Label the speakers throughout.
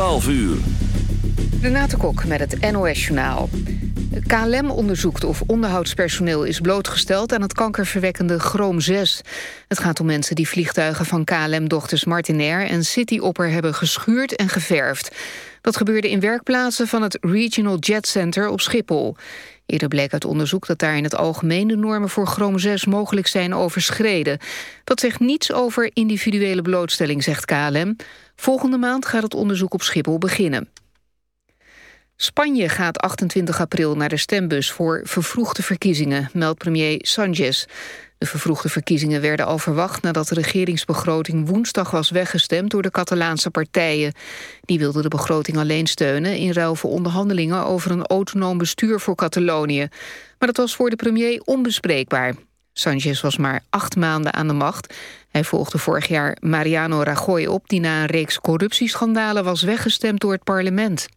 Speaker 1: 12 uur.
Speaker 2: Renate Kok met het NOS Journaal. KLM onderzoekt of onderhoudspersoneel is blootgesteld... aan het kankerverwekkende chroom 6. Het gaat om mensen die vliegtuigen van KLM-dochters Martinair... en Cityopper hebben geschuurd en geverfd. Dat gebeurde in werkplaatsen van het Regional Jet Center op Schiphol. Eerder bleek uit onderzoek dat daar in het algemeen... de normen voor chroom 6 mogelijk zijn overschreden. Dat zegt niets over individuele blootstelling, zegt KLM. Volgende maand gaat het onderzoek op Schiphol beginnen. Spanje gaat 28 april naar de stembus voor vervroegde verkiezingen, meldt premier Sanchez. De vervroegde verkiezingen werden al verwacht nadat de regeringsbegroting woensdag was weggestemd door de Catalaanse partijen. Die wilden de begroting alleen steunen in ruil voor onderhandelingen over een autonoom bestuur voor Catalonië. Maar dat was voor de premier onbespreekbaar. Sanchez was maar acht maanden aan de macht. Hij volgde vorig jaar Mariano Rajoy op... die na een reeks corruptieschandalen was weggestemd door het parlement.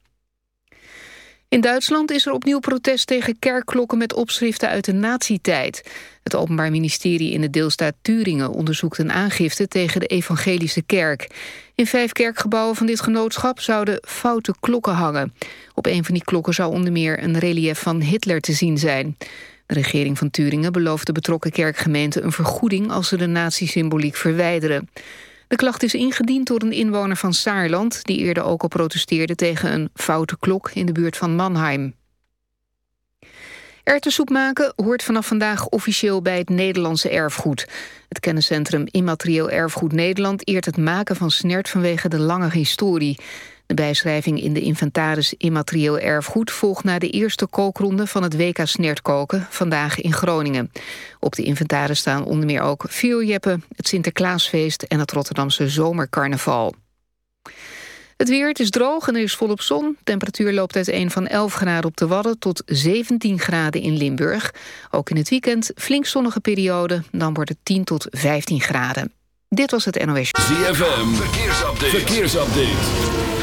Speaker 2: In Duitsland is er opnieuw protest tegen kerkklokken met opschriften uit de nazi-tijd. Het Openbaar Ministerie in de deelstaat Turingen onderzoekt een aangifte tegen de evangelische kerk. In vijf kerkgebouwen van dit genootschap zouden foute klokken hangen. Op een van die klokken zou onder meer een relief van Hitler te zien zijn. De regering van Turingen belooft de betrokken kerkgemeente een vergoeding als ze de nazi-symboliek verwijderen. De klacht is ingediend door een inwoner van Saarland... die eerder ook al protesteerde tegen een foute klok in de buurt van Mannheim. Erwtensoep maken hoort vanaf vandaag officieel bij het Nederlandse erfgoed. Het kenniscentrum Immaterieel Erfgoed Nederland eert het maken van snert vanwege de lange historie. De bijschrijving in de inventaris immaterieel erfgoed volgt na de eerste kookronde van het WK Snertkoken, vandaag in Groningen. Op de inventaris staan onder meer ook vuurjeppen, het Sinterklaasfeest en het Rotterdamse Zomercarnaval. Het weer, het is droog en er is volop zon. Temperatuur loopt uit een van 11 graden op de Wadden tot 17 graden in Limburg. Ook in het weekend flink zonnige periode, dan wordt het 10 tot 15 graden. Dit was het NOS.
Speaker 1: ZFM, verkeersupdate. verkeersupdate.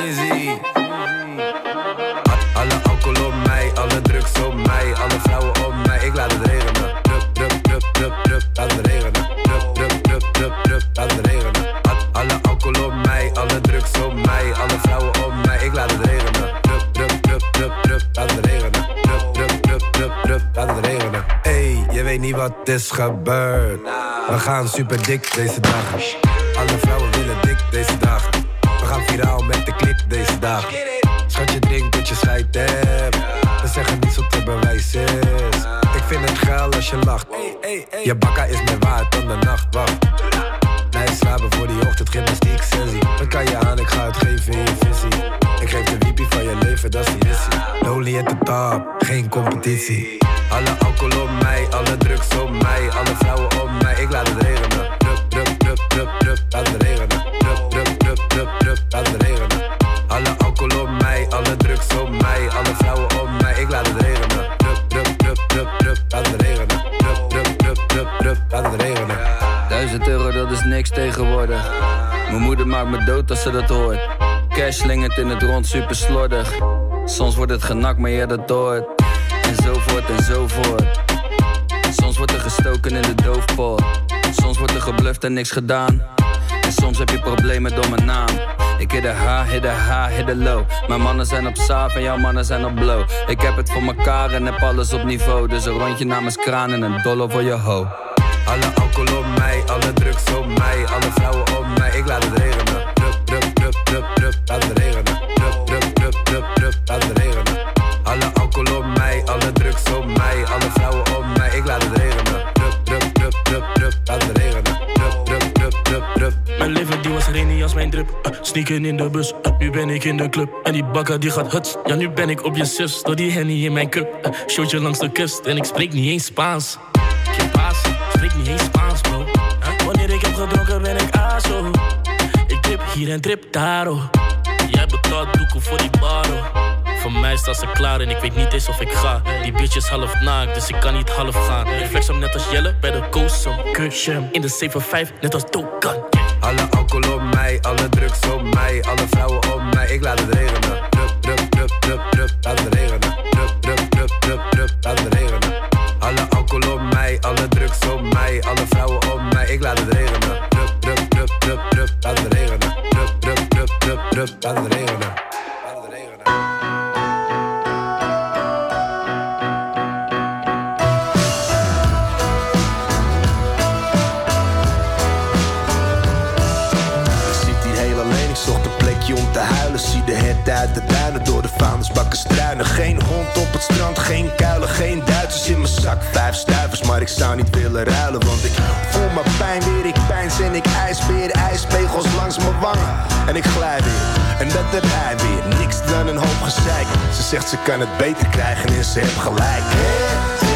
Speaker 3: Busy. Alle alcohol op mij, alle drugs op mij, alle vrouwen op mij. Ik laat het regenen. Drup, drup, drup, drup, drup, laat het regenen. Drup, drup, drup, drup, drup, laat het regenen. Al- Alle alcohol op mij, alle drugs op mij, alle vrouwen op mij. Ik laat het regenen. Drup, drup, drup, drup, drup, laat het regenen. Drup, drup, drup, drup, drup, laat het regenen. Hey, je weet niet wat is gebeurd. We gaan super dik deze dagen. Alle vrouwen klik deze dagen. Schat je drinkt dat je scheid hebt. We zeggen niet zo te bewijs is. Ik vind het geil als je lacht. Je bakka is meer waard dan de nachtwacht. Nee, slapen voor die ochtend, gymnastiek sessie. Wat kan je aan, ik ga het geven in je visie. Ik geef de wiepie van je leven, dat is de missie. Lonely at the top, geen competitie. Alle alcohol op mij, alle drugs op mij, alle vrouwen op mij. Ik laat het regenen.
Speaker 4: Maakt me dood als ze dat hoort. Cash slingert in het rond, super slordig. Soms wordt het genakt, maar je dat hoort. En zo voort en zo voort. Soms wordt er gestoken in de doofpot. Soms wordt er gebluft en niks gedaan. En soms heb je problemen door mijn naam. Ik hit de H, hit de H, hit de low. Mijn mannen zijn op saaf en jouw mannen zijn op blow. Ik heb het voor mekaar en heb alles op niveau. Dus een rondje namens kraan en een dollar voor je ho.
Speaker 3: Alle alcohol op mij, alle drugs op mij, alle vrouwen. Ik laat het regenen. Drup, drup, drup, drup, drup, laat het regenen. Drup, drup, drup, drup, drup. Alle alcohol op mij, alle drugs op mij, alle vrouwen op mij. Ik laat het regenen. Drup, drup, drup, drup, drup, laat het regenen. Drup, drup, drup, drup, drup.
Speaker 5: Mijn leven die was rainy als mijn drip. Uh, sneaken in de bus, uh, nu ben ik in de club. En die bakker die gaat huts. Ja, nu ben ik op je zus. Door die henny in mijn cup. Uh, showtje langs de kust. En ik spreek niet eens Spaans. Pasa? Ik spreek niet eens Spaans, bro. Wanneer ik heb gedronken ben ik aso. Hier en trip daar, oh. Jij betaalt doekoe voor die bar. Voor mij staat ze klaar en ik weet niet eens of ik ga. Die bitch is half naakt, dus ik kan niet half gaan. Ik hem net als Jelle bij de Coast, hem in de 7-5, net als Dokan.
Speaker 3: Alle alcohol op mij, alle drugs op mij, alle vrouwen op mij. Ik laat het regenen. Drup, drup, drup, drup, drup, laat het regenen. Drup, drup, drup, drup, drup, laat het regenen. Alle alcohol op mij, alle drugs op mij, alle vrouwen op mij. Ik laat het regenen. Drup, drup, drup, drup, drup, laat het regenen. Drup, laat het regenen.
Speaker 6: Ik zit hier heel alleen, ik zocht een plekje om te huilen. Zie de het uit de duinen, door de vuilnisbakken struinen. Geen hond op het strand, geen kuilen, geen Duitsers in mijn zak. Vijf stuivers, maar ik zou niet willen ruilen. Want ik voel mijn pijn ik pijns en ik ijs weer. Ijspegels langs mijn wangen en ik glij weer. En dat heb hij weer, niks dan een hoop gezeik. Ze zegt ze kan het beter krijgen en ze heeft gelijk.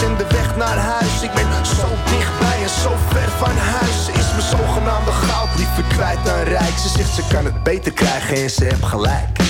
Speaker 6: Kruis en de weg naar huis. Ik ben zo dichtbij en zo ver van huis. Is mijn zogenaamde goud liever kwijt dan rijk. Ze zegt ze kan het beter krijgen en ze heeft gelijk.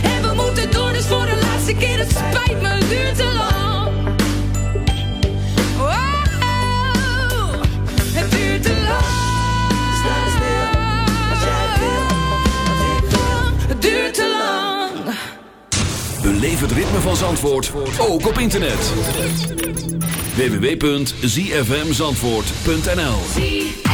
Speaker 7: We moeten door, dus voor de laatste keer, het spijt me, het duurt te lang. Wow, het duurt te lang. Sta stil, als jij wil, wat ik wil. Het duurt te lang.
Speaker 1: Beleef het ritme van Zandvoort, ook op internet. www.zfmzandvoort.nl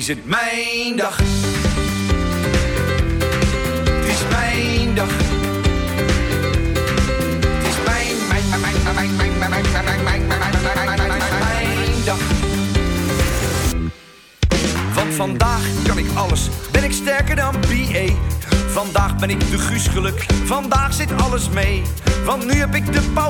Speaker 8: is het mijn dag. Het is mijn dag. Het is mijn, mijn, mijn, mijn, mijn, mijn, mijn, mijn, mijn, mijn, mijn, dag. Want vandaag kan ik alles, ben ik sterker dan BA. Vandaag ben ik de Guus geluk, vandaag zit alles mee. Want nu heb ik de power,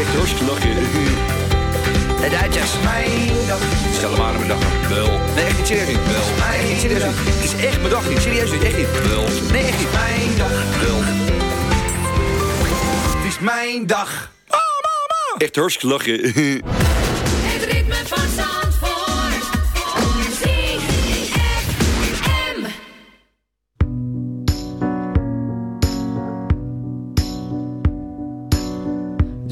Speaker 1: Echt hartstikke lachen.
Speaker 9: De Duitsers.
Speaker 8: Mijn dag.
Speaker 1: Stel hem aan mijn dag. Wel.
Speaker 8: Nee, echt niet serieus.
Speaker 1: Wel.
Speaker 8: Nee, echt niet serieus. Het is echt mijn dag niet. Serieus niet. Echt niet.
Speaker 1: Wel.
Speaker 8: Nee, echt niet. Mijn dag.
Speaker 1: Wel.
Speaker 8: Het is mijn dag.
Speaker 1: Echt hartstikke lachen.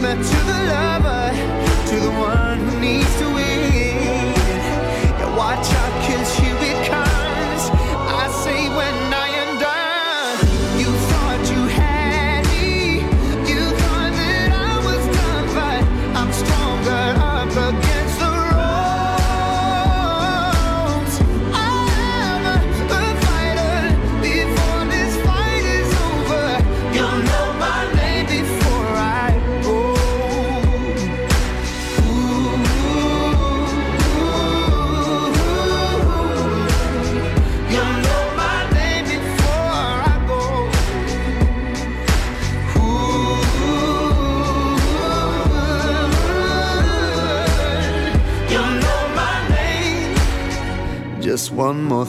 Speaker 10: to the love.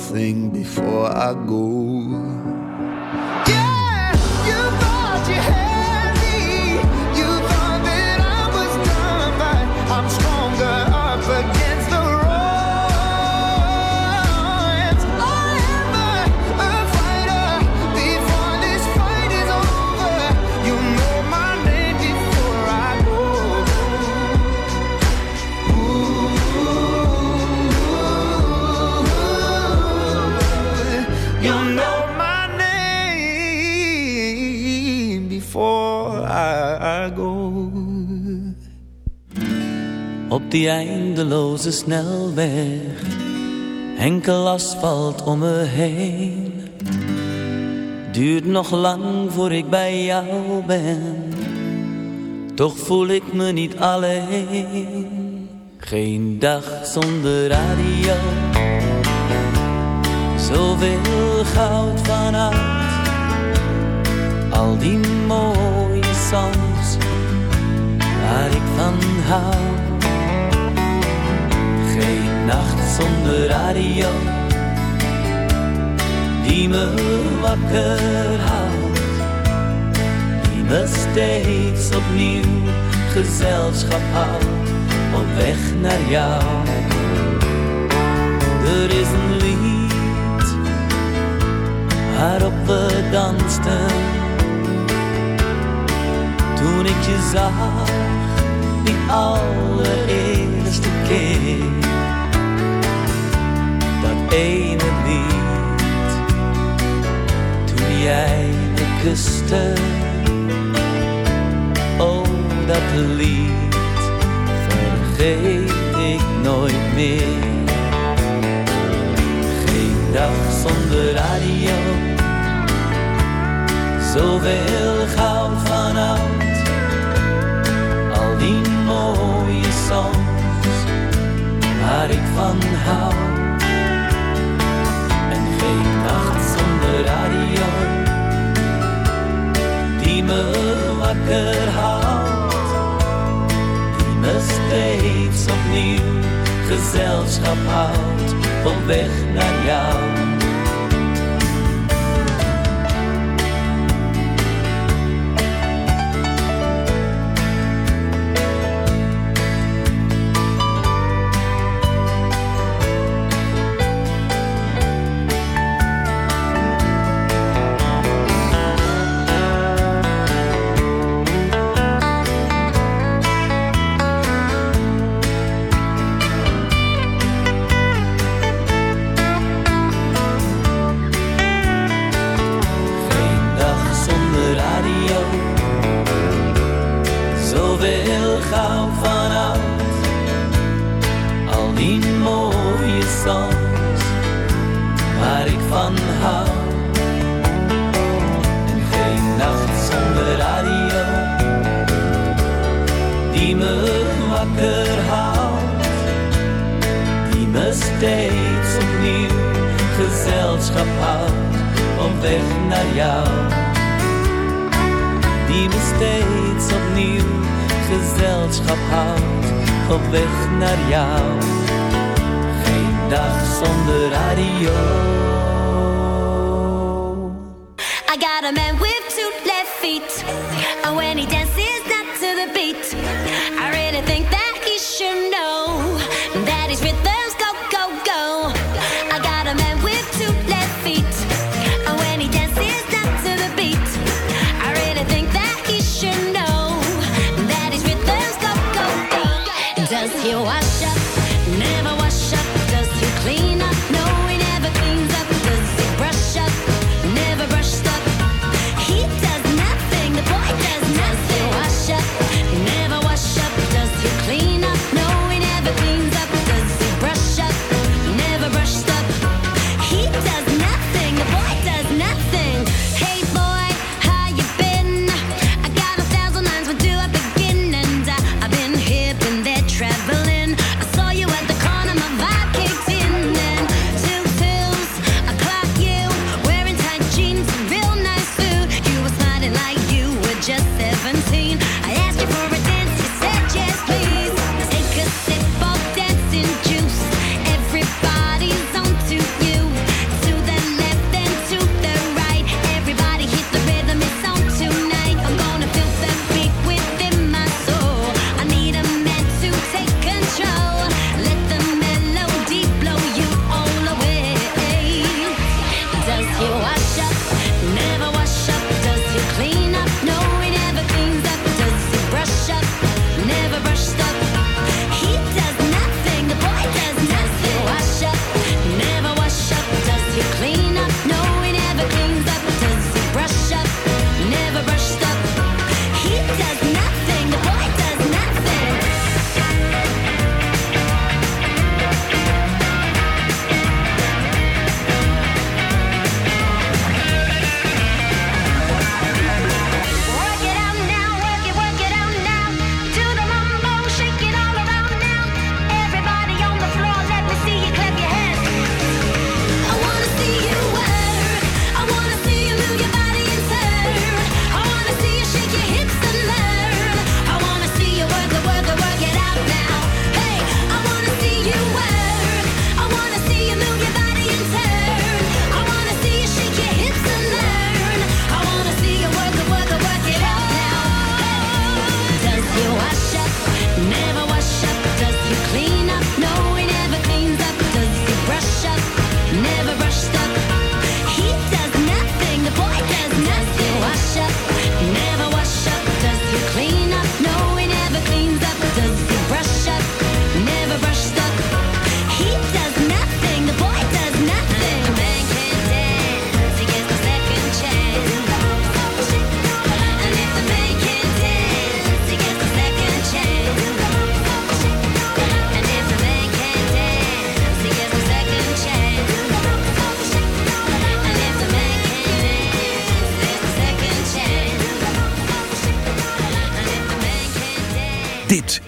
Speaker 10: thing before I
Speaker 11: eindeloze snelweg, enkel asfalt om me heen. Duurt nog lang voor ik bij jou ben, toch voel ik me niet alleen. Geen dag zonder radio, zoveel goud van oud. Al die mooie songs waar ik van hou. Geen nacht zonder radio die me wakker houdt, die me steeds opnieuw gezelschap houdt op weg naar jou. Er is een lied waarop we dansten toen ik je zag die allereerste keer. Ene lied, toen jij me kuste. Oh, dat lied vergeet ik nooit meer. Geen dag zonder radio, zoveel goud van oud. Al die mooie songs waar ik van hou. Nacht zonder radio die me wakker houdt. Die me steeds opnieuw gezelschap houdt op weg naar jou. Zoveel goud van oud. Al die mooie songs waar ik van hou. En geen nacht zonder radio. Die me wakker houdt. Die me steeds opnieuw gezelschap houdt op weg naar jou. Die me steeds opnieuw gezelschap houdt op weg naar jou. Geen dag zonder radio.
Speaker 12: I got a man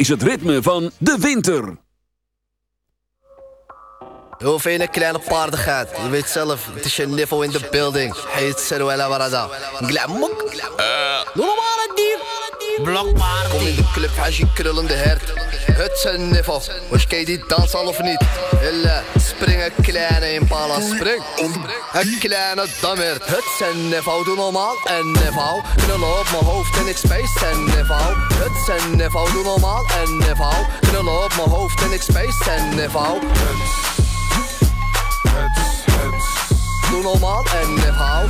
Speaker 1: is het ritme van de winter.
Speaker 13: Heel veel kleine paardigheid. Je weet zelf, het is je niveau in de building. Heet Seruela Barada. Glamok. Doe normaal het dier. Blokpaard. Kom in de club, als je krullende hert. Niveau. Was je die dans al of niet? Hille, spring een kleine impala, spring. Een kleine is een niveau, doe normaal en niveau. Knullen op mijn hoofd en ik space en een niveau, doe normaal en niveau. Knullen op mijn hoofd en ik space en niveau. Doe normaal en niveau.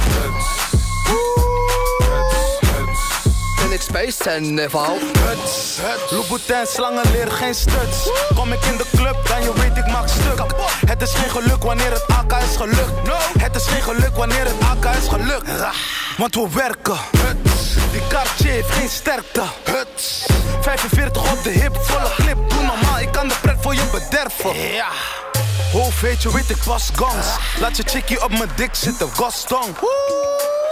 Speaker 13: En ik space en niveau.
Speaker 8: Huts, Louboutin, slangen leren geen stuts. Kom ik in de club, dan je weet ik maak stuk. Het is geen geluk wanneer het AK is gelukt. Het is geen geluk wanneer het AK is gelukt. Want we werken. Huts. Die Cartier heeft geen sterkte. Huts. 45 op de hip, volle clip. Doe normaal, ik kan de pret voor je bederven. Ja. Hoofd weet je, weet ik was gans. Laat je chickie op mijn dik zitten, Gaston.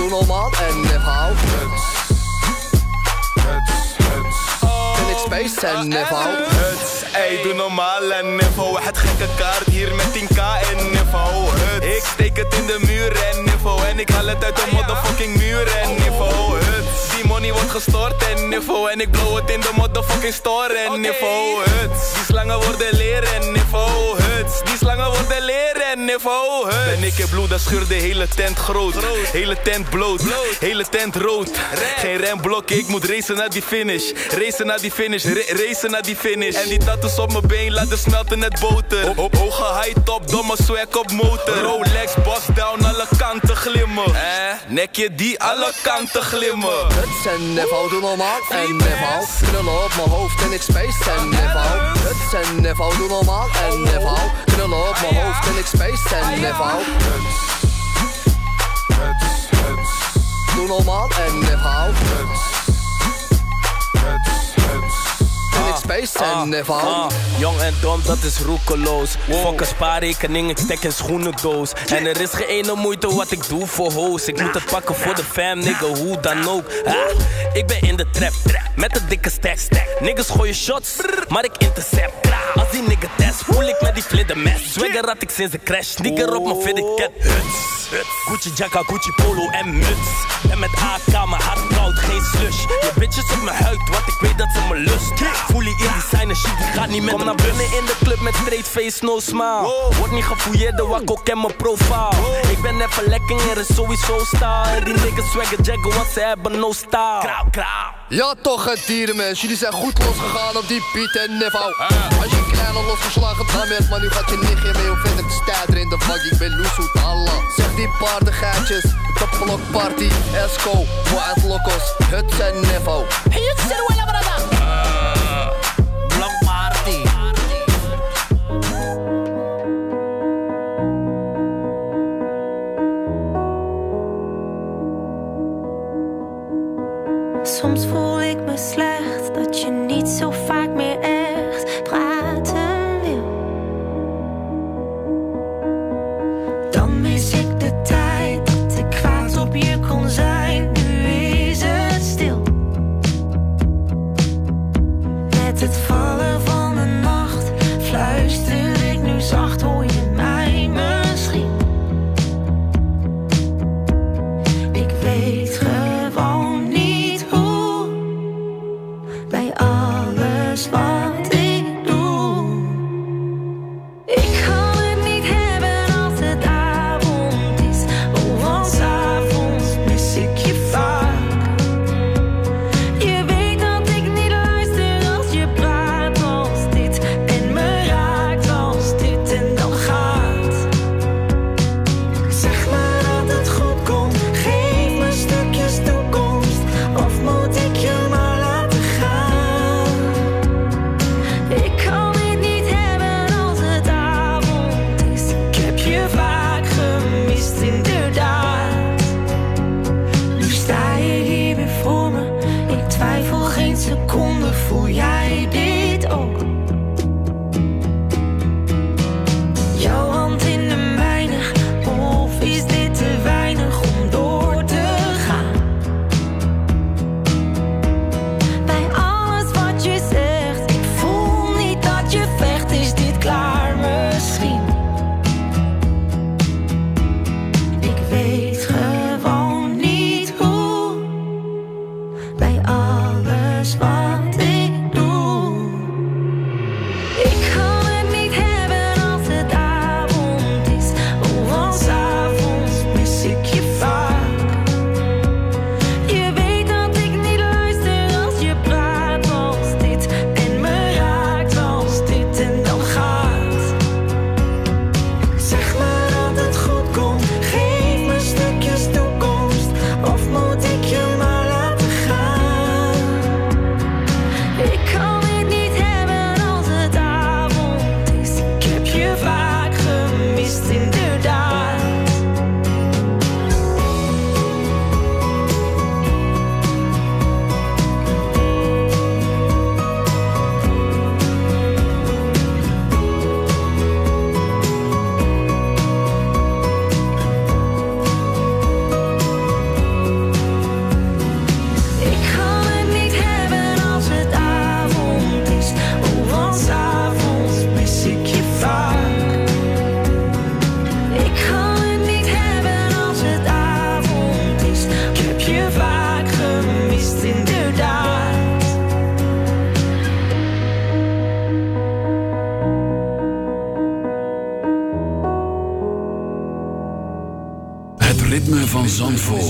Speaker 13: Doe normaal en niveau. En ik space en niveau.
Speaker 14: Huts, ey, doe normaal en niveau. Het gekke kaart hier met 10k en niveau. Huts, ik steek het in de muur en niveau. En ik haal het uit de motherfucking muur en niveau. Huts, die money wordt gestort en niveau. En ik blow het in de motherfucking store en niveau. Huts, die slangen worden leren en niveau. Huts, slangen worden leren en niveau. Huts. Ben ik in bloed, dan scheur de hele tent groot. Hele tent bloot, hele tent rood. Geen remblokken, ik moet racen naar die finish. Racen naar die finish, ra- racen naar die finish. En die tattoos op mijn been laten smelten net boter. Op, op hoge high top, domme swag op motor. Rolex, boss down, alle kanten glimmen. Eh, nekje die alle kanten glimmen.
Speaker 13: Het en niveau, doe normaal en niveau. Knullen op mijn hoofd en ik space en niveau. Het en niveau, doe normaal en niveau. Knullen op mijn hoofd en ik space en niveau. Doe normaal en niveau. En ik space en niveau.
Speaker 14: Ah, jong en dom, dat is roekeloos. Fuck een spaarrekening, ik stek in schoenendoos. En er is geen ene moeite wat ik doe voor hoes. Ik moet het pakken voor de fam, nigga, hoe dan ook. Ah, ik ben in de trap, met een dikke stack. Niggas gooien shots, maar ik intercept. Als die nigga test, voel ik met die flinder mes. Swagger had ik sinds de crash, nigger op mijn fitted cap. Huts, Gucci jacka, Gucci polo en muts. En met AK, mijn hart geen slush. Je bitches op mijn huid, want ik weet dat ze me lust. Voel die in designer shit, die gaat niet met Kom naar binnen in de club met straight face, no smile. Word niet gefouilleerd, de wakko ken mijn profile. Ik ben even lekker, er is sowieso style. Die niggas swagger jaggen, want ze hebben no style. Krauw, krauw.
Speaker 13: Ja toch het dierenmens, jullie zijn goed losgegaan op die Piet en niveau Als je een kleine losgeslagen damert, maar nu gaat je nichtje mee. Hoe vind ik de stijder in de vak, ik ben loesoet Allah Zeg die paardengeitjes, topblok party, Esco, Wild Locos, het en niveau Hey, er
Speaker 1: Zandvoort.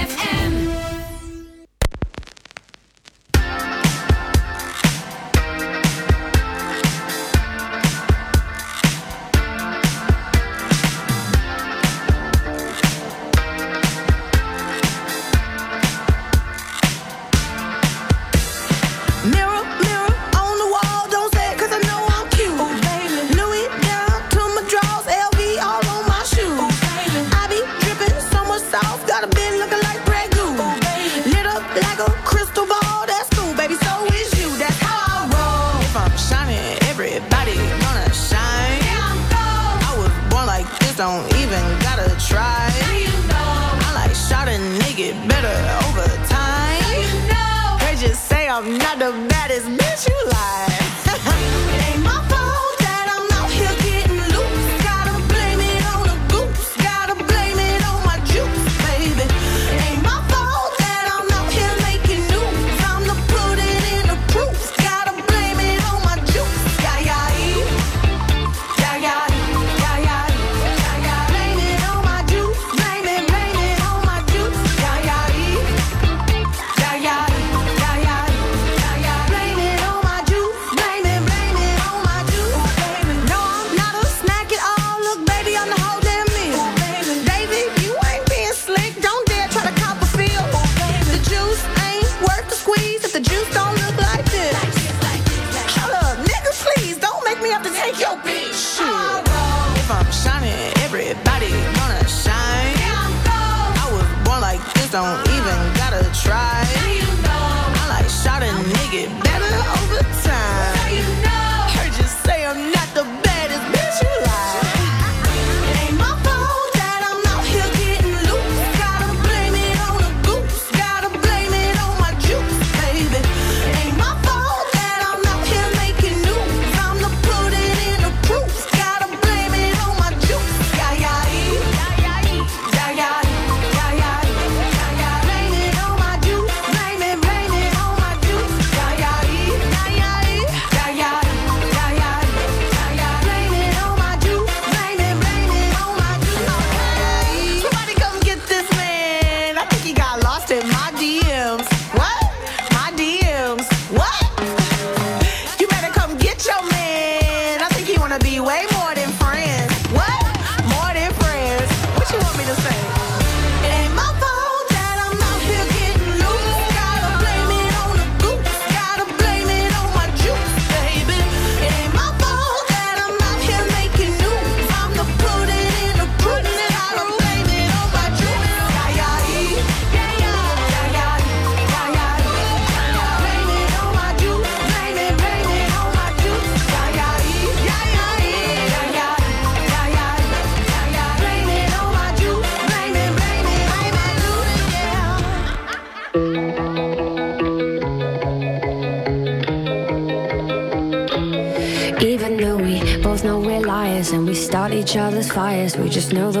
Speaker 15: just
Speaker 16: know the